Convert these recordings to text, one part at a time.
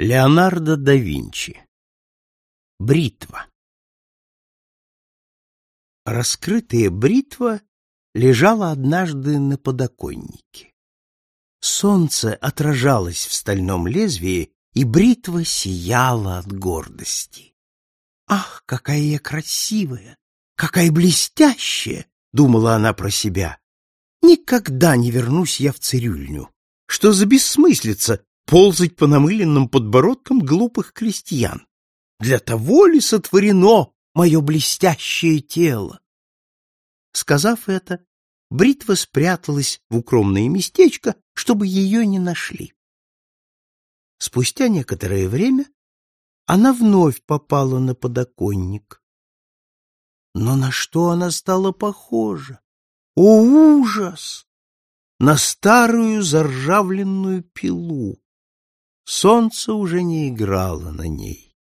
Леонардо да Винчи. Бритва. Раскрытая бритва лежала однажды на подоконнике. Солнце отражалось в стальном лезвии, и бритва сияла от гордости. «Ах, какая я красивая! Какая блестящая!» — думала она про себя. «Никогда не вернусь я в цирюльню. Что за бессмыслица ползать по намыленным подбородкам глупых крестьян. Для того ли сотворено мое блестящее тело? Сказав это, бритва спряталась в укромное местечко, чтобы ее не нашли. Спустя некоторое время она вновь попала на подоконник. Но на что она стала похожа? О, ужас! На старую заржавленную пилу. Солнце уже не играло на ней.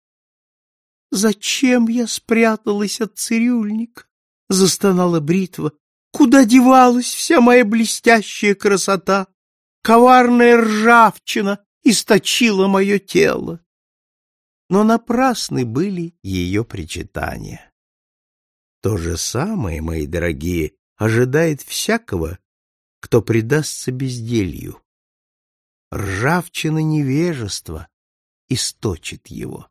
«Зачем я спряталась от цирюльника?» — застонала бритва. «Куда девалась вся моя блестящая красота? Коварная ржавчина источила мое тело». Но напрасны были ее причитания. То же самое, мои дорогие, ожидает всякого, кто предастся безделью ржавчина невежества источит его.